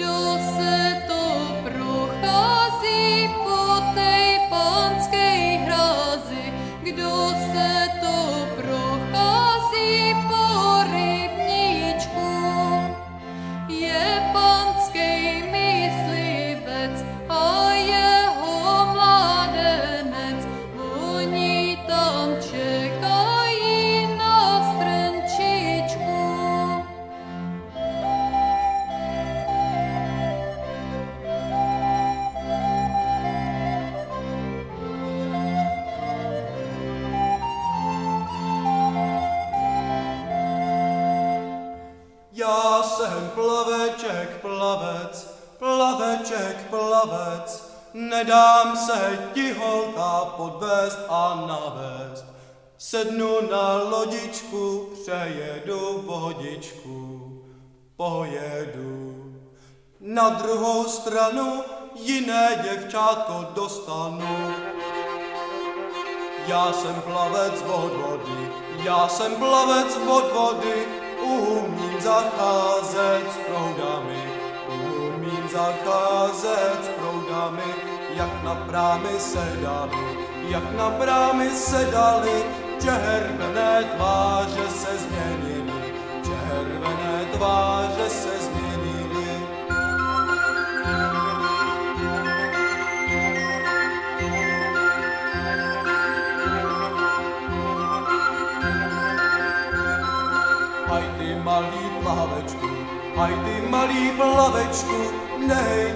do. Plaveček, plavec, plaveček, plavec, nedám se ti holka podvést a navést. Sednu na lodičku, přejedu vodičku, pojedu. Na druhou stranu jiné děvčátko dostanu. Já jsem plavec od vody, já jsem plavec od vody, umím zacházet s proudami, umím zacházet s proudami, jak na prámy se dali, jak na prámy se dali, červené tváře se změnily, červené tváře se změnily. Aj ty malý plavečku, aj ty malý plavečku, nej